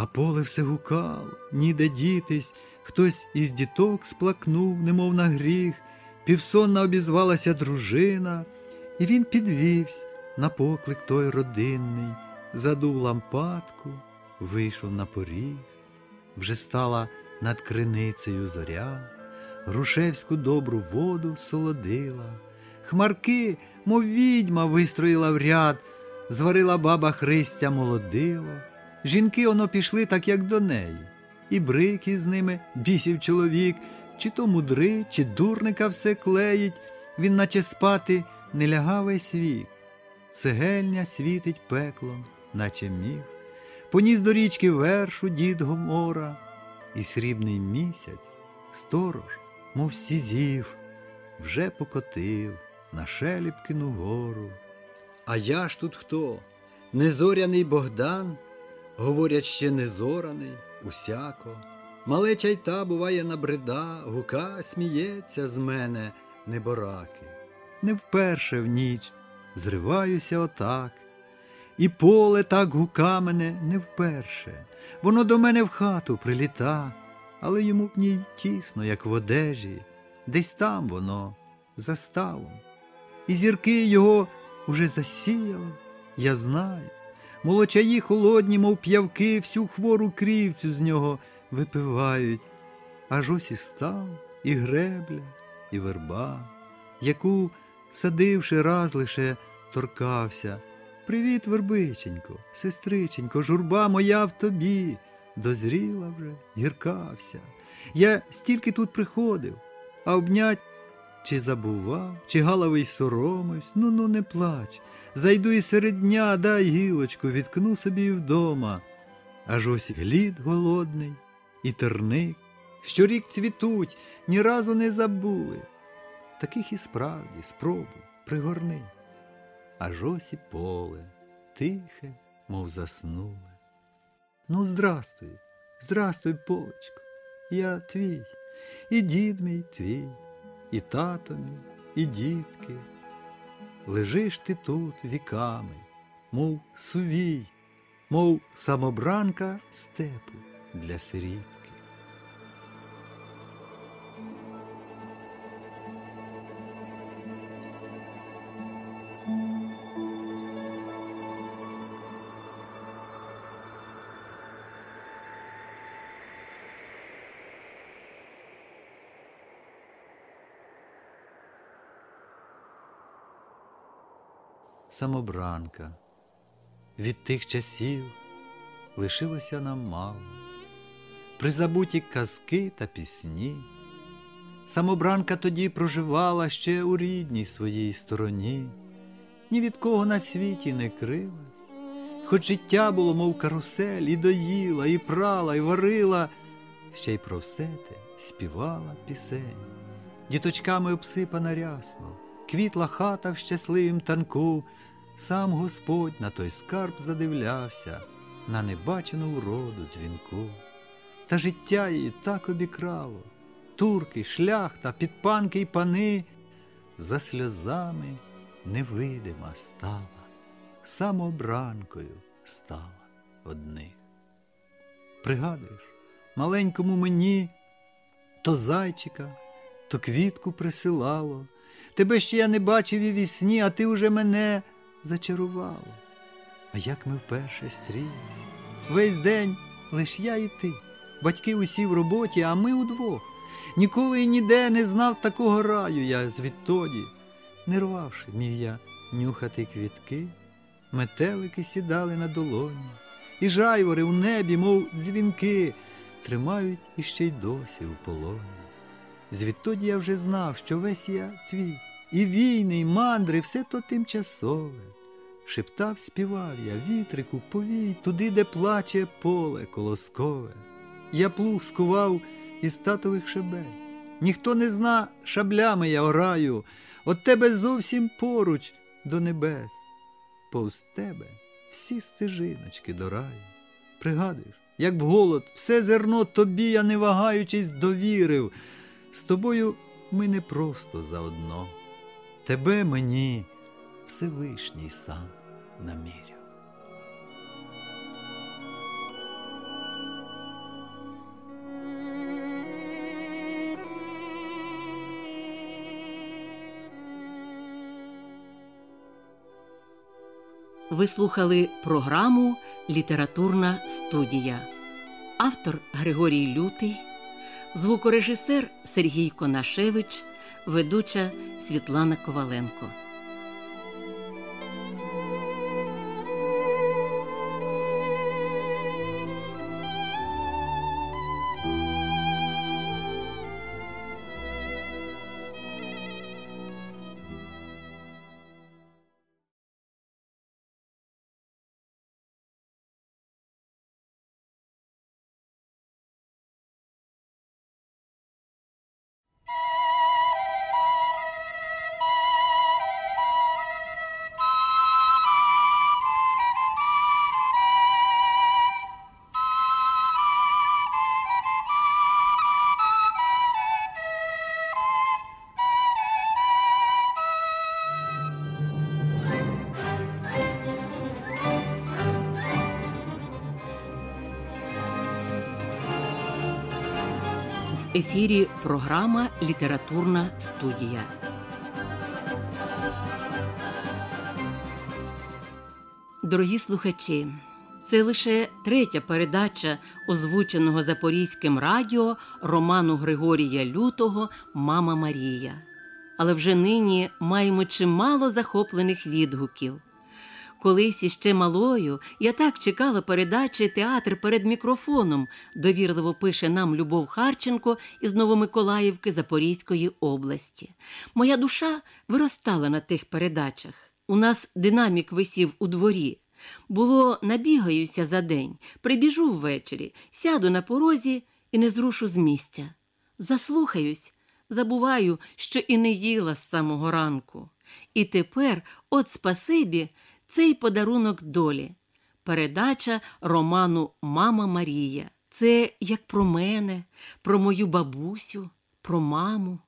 А поле все гукало, ніде дітись, хтось із діток сплакнув, немов на гріх, півсонна обізвалася дружина, і він підвівсь на поклик той родинний, задув лампадку, вийшов на поріг, вже стала над криницею зоря, грушевську добру воду солодила, хмарки, мов відьма, вистроїла в ряд, зварила баба Христя молодило. Жінки оно пішли так, як до неї, і брики з ними бісів чоловік, чи то мудрий, чи дурника все клеїть, він наче спати не лягав весь вік. Цегельня світить пеклом, наче міг. Поніс до річки вершу дід Гомора, і срібний місяць, сторож, мов сізів, вже покотив на Шеліпкину гору. А я ж тут хто? Незоряний Богдан? Говорять, ще незораний, усяко. Малеча й та буває набрида, гука сміється з мене, небораки. Не вперше в ніч зриваюся отак. І поле так гука мене не вперше. Воно до мене в хату приліта, але йому в ній тісно, як в одежі, десь там воно, за ставом. І зірки його уже засіяли, я знаю. Молочаї холодні, мов п'явки, всю хвору крівцю з нього випивають. Аж ось і став і гребля, і верба, яку, садивши, раз лише торкався. Привіт, вербиченько, сестриченько, журба моя в тобі, дозріла вже, гіркався. Я стільки тут приходив, а обнять чи забував, чи галавий соромився, ну ну не плач. Зайду і серед дня, дай гілочку, відкну собі вдома. Аж ось глід голодний і терник, щорік цвітуть, ні разу не забули. Таких і справді спробуй, пригорни. Аж ось і поле, тихе, мов заснуле. Ну, здрастуй, здрастуй, полечко, я твій, і дід мій твій, і тато і дітки. Лежиш ти тут віками, мов сувій, мов самобранка степу для сирітки. Самобранка. Від тих часів лишилося нам мало, призабуті казки та пісні. Самобранка тоді проживала ще у рідній своїй стороні, ні від кого на світі не крилась, хоч життя було, мов карусель, і доїла, і прала, і варила, ще й про все те співала пісень, діточками обсипана рясно, квітла хата в щасливім танку. Сам Господь на той скарб задивлявся, на небачену вроду дзвінку. Та життя її так обікрало, турки, шляхта, підпанки й пани, за сльозами невидима стала, самобранкою стала одних. Пригадуєш, маленькому мені то зайчика, то квітку присилало, тебе ще я не бачив і вісні, а ти уже мене зачарувало. А як ми вперше стрілися? Весь день лиш я і ти. Батьки усі в роботі, а ми удвох. Ніколи і ніде не знав такого раю я звідтоді. Не рвавши, міг я нюхати квітки, метелики сідали на долоні, і жайвори у небі, мов дзвінки, тримають іще й досі у полоні. Звідтоді я вже знав, що весь я твій, і війни, і мандри, все то тимчасове. Шептав, співав я, вітрику, повій, туди, де плаче поле колоскове. Я плуг скував із татових шебель. Ніхто не зна, шаблями я ораю, от тебе зовсім поруч до небес. Повз тебе всі стежиночки до раю. Пригадуєш, як в голод, все зерно тобі, я не вагаючись, довірив. З тобою ми не просто заодно тебе мені Всевишній сам наміряв. Ви слухали програму Літературна студія, автор Григорій Лютий звукорежисер Сергій Конашевич, ведуча Світлана Коваленко. Ефірі програма Літературна студія. Дорогі слухачі, це лише третя передача озвученого Запорізьким радіо роману Григорія Лютого Мама Марія. Але вже нині маємо чимало захоплених відгуків. Колись іще малою я так чекала передачі театр перед мікрофоном, довірливо пише нам Любов Харченко із Новомиколаївки Запорізької області. Моя душа виростала на тих передачах. У нас динамік висів у дворі. Було, набігаюся за день, прибіжу ввечері, сяду на порозі і не зрушу з місця. Заслухаюсь, забуваю, що і не їла з самого ранку. І тепер, от спасибі, цей подарунок долі. Передача роману Мама Марія. Це як про мене, про мою бабусю, про маму.